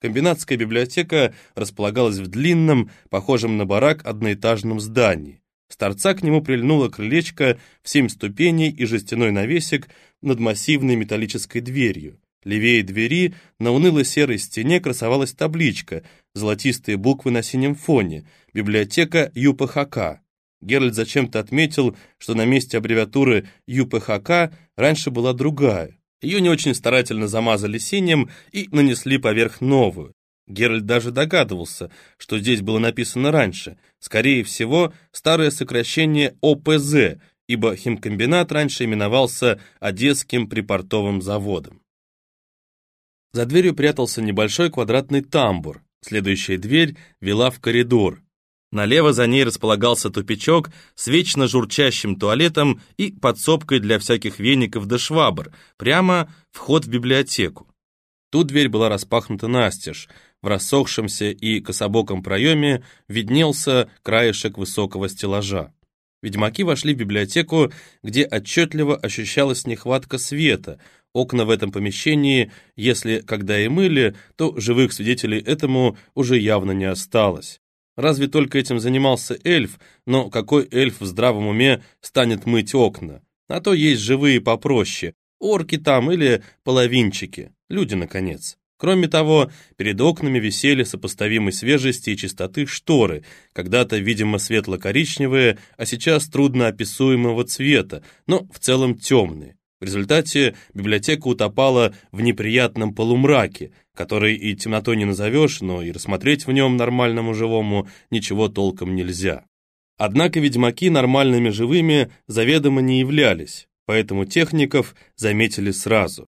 Комбинатская библиотека располагалась в длинном, похожем на барак, одноэтажном здании. С торца к нему прильнуло крылечко в семь ступеней и жестяной навесик над массивной металлической дверью. Левее двери на уныло-серой стене красовалась табличка, золотистые буквы на синем фоне, библиотека ЮПХК. Геральт зачем-то отметил, что на месте аббревиатуры ЮПХК раньше была другая. Ее не очень старательно замазали синим и нанесли поверх новую. Геральт даже догадывался, что здесь было написано раньше. Скорее всего, старое сокращение ОПЗ, ибо химкомбинат раньше именовался Одесским припортовым заводом. За дверью прятался небольшой квадратный тамбур. Следующая дверь вела в коридор. Налево за ней располагался тупичок с вечно журчащим туалетом и подсобкой для всяких веников да швабр, прямо вход в библиотеку. Тут дверь была распахнута настежь. В рассохшемся и кособоком проеме виднелся краешек высокого стеллажа. Ведьмаки вошли в библиотеку, где отчетливо ощущалась нехватка света. Окна в этом помещении, если когда и мыли, то живых свидетелей этому уже явно не осталось. Разве только этим занимался эльф, но какой эльф в здравом уме станет мыть окна? А то есть живые попроще, орки там или половинчики, люди, наконец. Кроме того, перед окнами висели сопоставимой свежести и чистоты шторы, когда-то, видимо, светло-коричневые, а сейчас трудно описуемого цвета, но в целом темные. В результате библиотека утопала в неприятном полумраке, который и темнотой не назовешь, но и рассмотреть в нем нормальному живому ничего толком нельзя. Однако ведьмаки нормальными живыми заведомо не являлись, поэтому техников заметили сразу.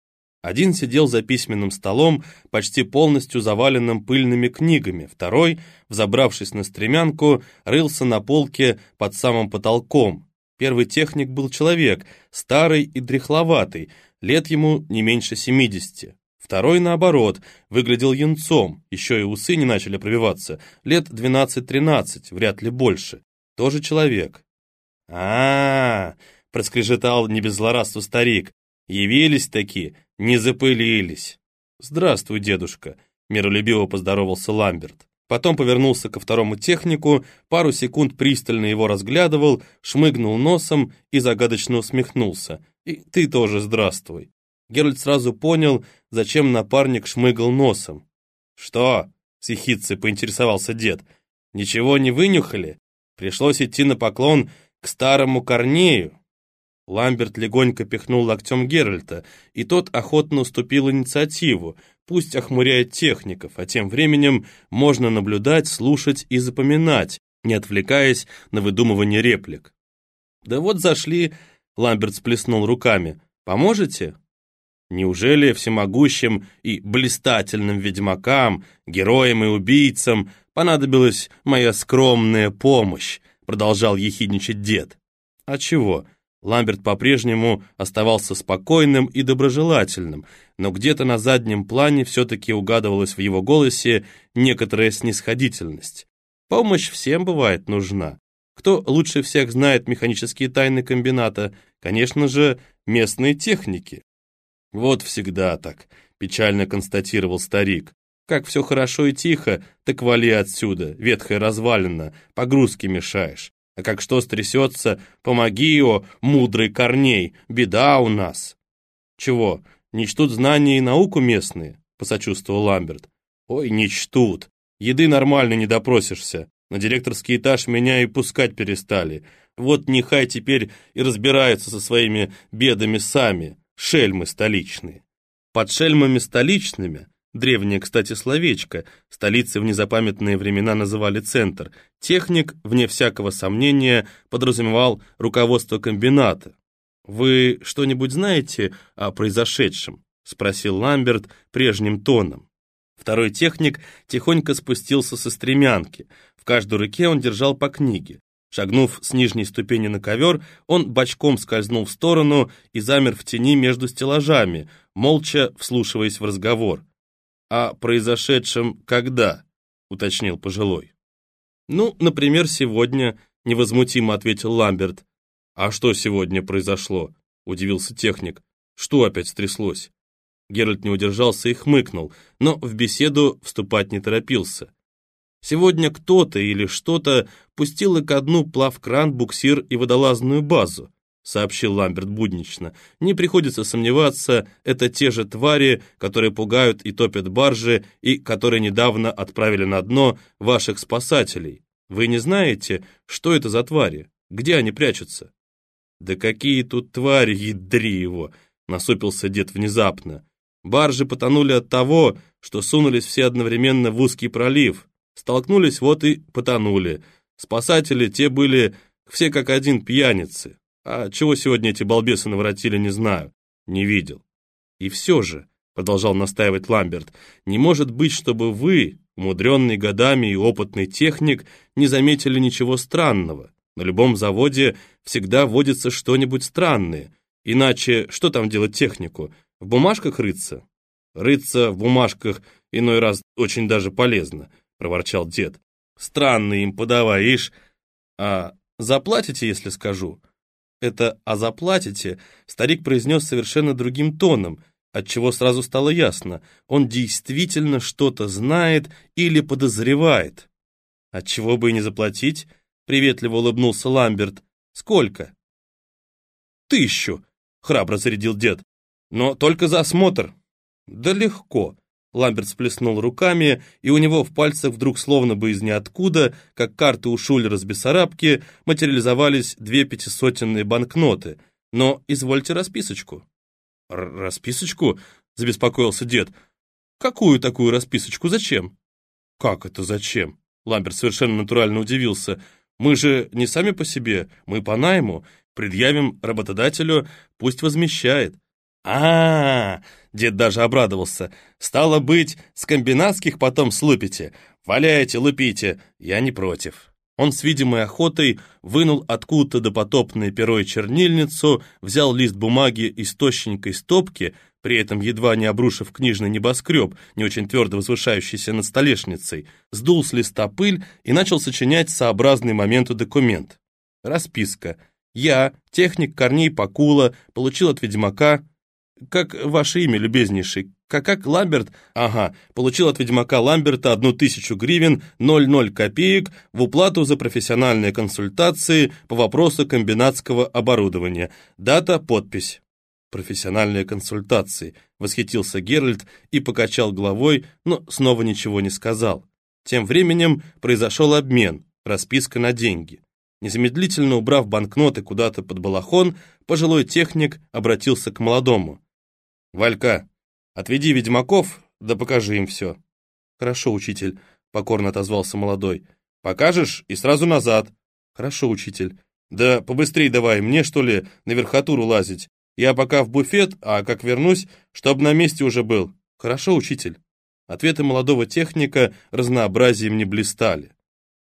Один сидел за письменным столом, почти полностью заваленным пыльными книгами, второй, взобравшись на стремянку, рылся на полке под самым потолком, Первый техник был человек, старый и дряхловатый, лет ему не меньше семидесяти. Второй, наоборот, выглядел юнцом, еще и усы не начали пробиваться, лет двенадцать-тринадцать, вряд ли больше. Тоже человек. а, -а, -а проскрежетал не без злорадства старик. «Явились таки, не запылились». «Здравствуй, дедушка», — миролюбиво поздоровался Ламберт. Потом повернулся ко второму технику, пару секунд пристально его разглядывал, шмыгнул носом и загадочно усмехнулся. «И ты тоже здравствуй». Геральт сразу понял, зачем напарник шмыгал носом. «Что?» — сихитцы поинтересовался дед. «Ничего не вынюхали? Пришлось идти на поклон к старому Корнею». Ламберт легонько пихнул локтем Геральта, и тот охотно уступил инициативу, пусть охмуряет техников, а тем временем можно наблюдать, слушать и запоминать, не отвлекаясь на выдумывание реплик. «Да вот зашли», — Ламберт сплеснул руками, — «поможете?» Неужели всемогущим и блистательным ведьмакам, героям и убийцам понадобилась моя скромная помощь?» продолжал ехидничать дед. «А чего? Ламберт по-прежнему оставался спокойным и доброжелательным, но где-то на заднем плане все-таки угадывалась в его голосе некоторая снисходительность. Помощь всем бывает нужна. Кто лучше всех знает механические тайны комбината? Конечно же, местные техники. Вот всегда так, печально констатировал старик. Как все хорошо и тихо, так вали отсюда, ветхая развалина, погрузки мешаешь. А как что стрясется, помоги, о, мудрый Корней, беда у нас. Чего, не чтут знания и науку местные? Посочувствовал Ламберт. Ой, не чтут. Еды нормально не допросишься. На директорский этаж меня и пускать перестали. Вот нехай теперь и разбираются со своими бедами сами, шельмы столичные. Под шельмами столичными Древнее, кстати, словечко. Столицы в незапамятные времена называли центр. Техник, вне всякого сомнения, подразумевал руководство комбината. «Вы что-нибудь знаете о произошедшем?» — спросил Ламберт прежним тоном. Второй техник тихонько спустился со стремянки. В каждой руке он держал по книге. Шагнув с нижней ступени на ковер, он бочком скользнул в сторону и замер в тени между стеллажами, молча вслушиваясь в разговор. «О произошедшем когда?» — уточнил пожилой. «Ну, например, сегодня», — невозмутимо ответил Ламберт. «А что сегодня произошло?» — удивился техник. «Что опять стряслось?» Геральт не удержался и хмыкнул, но в беседу вступать не торопился. Сегодня кто-то или что-то пустило ко дну плавкран, буксир и водолазную базу, сообщил Ламберт буднично. Не приходится сомневаться, это те же твари, которые пугают и топят баржи, и которые недавно отправили на дно ваших спасателей. Вы не знаете, что это за твари? Где они прячутся? Да какие тут твари, ядри его! Насупился дед внезапно. Баржи потонули от того, что сунулись все одновременно в узкий пролив, Столкнулись, вот и потонули. Спасатели те были все как один пьяницы. А чего сегодня эти балбесы наворотили, не знаю. Не видел. И все же, продолжал настаивать Ламберт, не может быть, чтобы вы, умудренный годами и опытный техник, не заметили ничего странного. На любом заводе всегда водится что-нибудь странное. Иначе что там делать технику? В бумажках рыться? Рыться в бумажках иной раз очень даже полезно. — проворчал дед. «Странный им подаваешь. А заплатите, если скажу?» Это «а заплатите» старик произнес совершенно другим тоном, отчего сразу стало ясно, он действительно что-то знает или подозревает. «Отчего бы и не заплатить?» — приветливо улыбнулся Ламберт. «Сколько?» «Тысячу», — храбро зарядил дед. «Но только за осмотр». «Да легко», Ламберт сплеснул руками, и у него в пальцах вдруг словно бы из ниоткуда, как карты у Шулера с Бессарабки, материализовались две пятисотенные банкноты. Но извольте расписочку. Р «Расписочку?» — забеспокоился дед. «Какую такую расписочку? Зачем?» «Как это зачем?» Ламберт совершенно натурально удивился. «Мы же не сами по себе, мы по найму. Предъявим работодателю, пусть возмещает». А, дед даже обрадовался. Стало быть, с комбинатских потом слупите. Валяйте, лупите, я не против. Он с видимой охотой вынул откуда-то допотопное перо и чернильницу, взял лист бумаги из тощенькой стопки, при этом едва не обрушив книжный небоскреб, не очень твердо возвышающийся над столешницей, сдул с листа пыль и начал сочинять сообразный моменту документ. Расписка. Я, техник Корней Пакула, получил от ведьмака как ваше имя, любезнейший? Как, как Ламберт? Ага, получил от ведьмака Ламберта одну тысячу гривен, 0,0 копеек в уплату за профессиональные консультации по вопросу комбинатского оборудования. Дата, подпись. Профессиональные консультации, восхитился Геральт и покачал головой, но снова ничего не сказал. Тем временем произошел обмен, расписка на деньги. Незамедлительно убрав банкноты куда-то под балахон, пожилой техник обратился к молодому. «Валька, отведи ведьмаков, да покажи им все». «Хорошо, учитель», — покорно отозвался молодой. «Покажешь и сразу назад». «Хорошо, учитель». «Да побыстрей давай, мне, что ли, на верхотуру лазить? Я пока в буфет, а как вернусь, чтоб на месте уже был». «Хорошо, учитель». Ответы молодого техника разнообразием не блистали.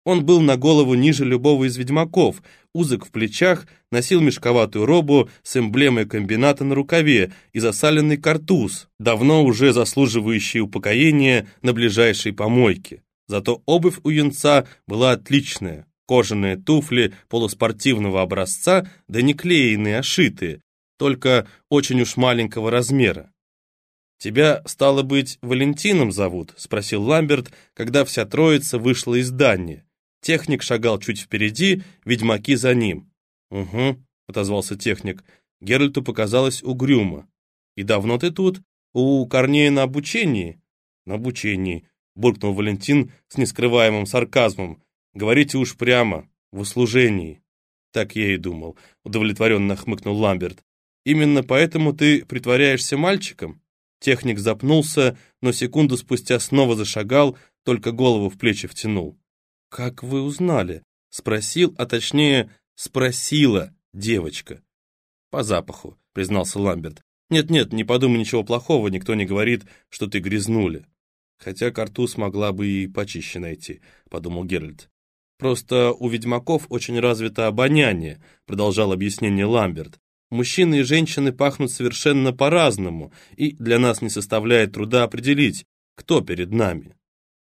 Он был на голову ниже любого из ведьмаков, узок в плечах, носил мешковатую робу с эмблемой комбината на рукаве и засаленный картуз, давно уже заслуживающий упокоения на ближайшей помойке. Зато обувь у юнца была отличная, кожаные туфли полуспортивного образца, да не клеенные, а шитые, только очень уж маленького размера. «Тебя, стало быть, Валентином зовут?» — спросил Ламберт, когда вся троица вышла из здания. Техник шагал чуть впереди, ведьмаки за ним. «Угу», — отозвался техник. Геральту показалось угрюмо. «И давно ты тут? У Корнея на обучении?» «На обучении», — буркнул Валентин с нескрываемым сарказмом. «Говорите уж прямо, в услужении». «Так я и думал», — удовлетворенно хмыкнул Ламберт. «Именно поэтому ты притворяешься мальчиком?» Техник запнулся, но секунду спустя снова зашагал, только голову в плечи втянул. «Как вы узнали?» — спросил, а точнее, спросила девочка. «По запаху», — признался Ламберт. «Нет-нет, не подумай ничего плохого, никто не говорит, что ты грязнули». «Хотя карту смогла бы и почище найти», — подумал Геральт. «Просто у ведьмаков очень развито обоняние», — продолжал объяснение Ламберт. «Мужчины и женщины пахнут совершенно по-разному, и для нас не составляет труда определить, кто перед нами».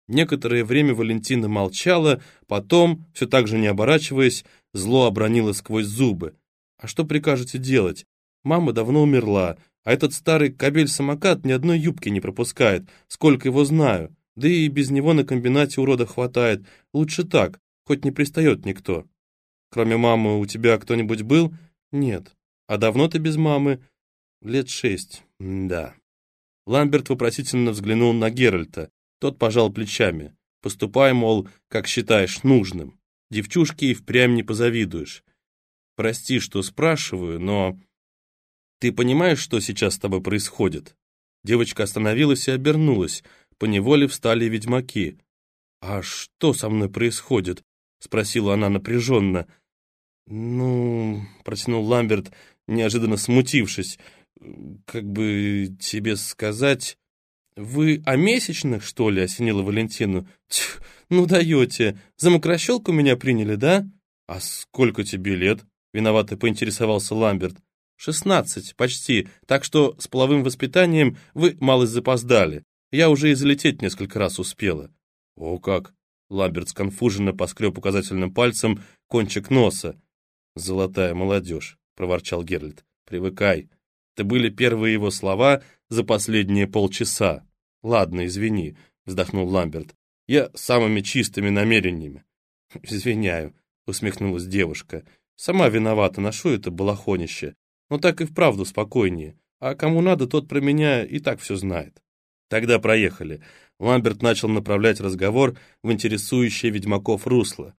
Некоторое время Валентина молчала, потом, все так же не оборачиваясь, зло обронила сквозь зубы. «А что прикажете делать? Мама давно умерла, А этот старый кабель-самокат ни одной юбки не пропускает, сколько его знаю. Да и без него на комбинате урода хватает. Лучше так, хоть не пристает никто. Кроме мамы у тебя кто-нибудь был? Нет. А давно ты без мамы? Лет шесть. да. Ламберт вопросительно взглянул на Геральта. Тот пожал плечами. Поступай, мол, как считаешь нужным. Девчушки и впрямь не позавидуешь. Прости, что спрашиваю, но... Ты понимаешь, что сейчас с тобой происходит? Девочка остановилась и обернулась. По неволе встали ведьмаки. «А что со мной происходит?» — спросила она напряженно. «Ну...» — протянул Ламберт, неожиданно смутившись. «Как бы тебе сказать...» «Вы о месячных, что ли?» — осенила Валентину. «Тьф, ну даете. За мокрощелку меня приняли, да?» «А сколько тебе лет?» — виновато поинтересовался Ламберт. «Шестнадцать, почти, так что с половым воспитанием вы малость запоздали. Я уже и залететь несколько раз успела». «О как!» — Ламберт сконфуженно поскреб указательным пальцем кончик носа. «Золотая молодежь», — проворчал Геральт. «Привыкай. Это были первые его слова за последние полчаса. Ладно, извини», — вздохнул Ламберт. «Я самыми чистыми намерениями». «Извиняю», — усмехнулась девушка. «Сама виновата, ношу это балахонище. Но так и вправду спокойнее. А кому надо, тот про меня и так все знает». «Тогда проехали». Ламберт начал направлять разговор в интересующее ведьмаков русло.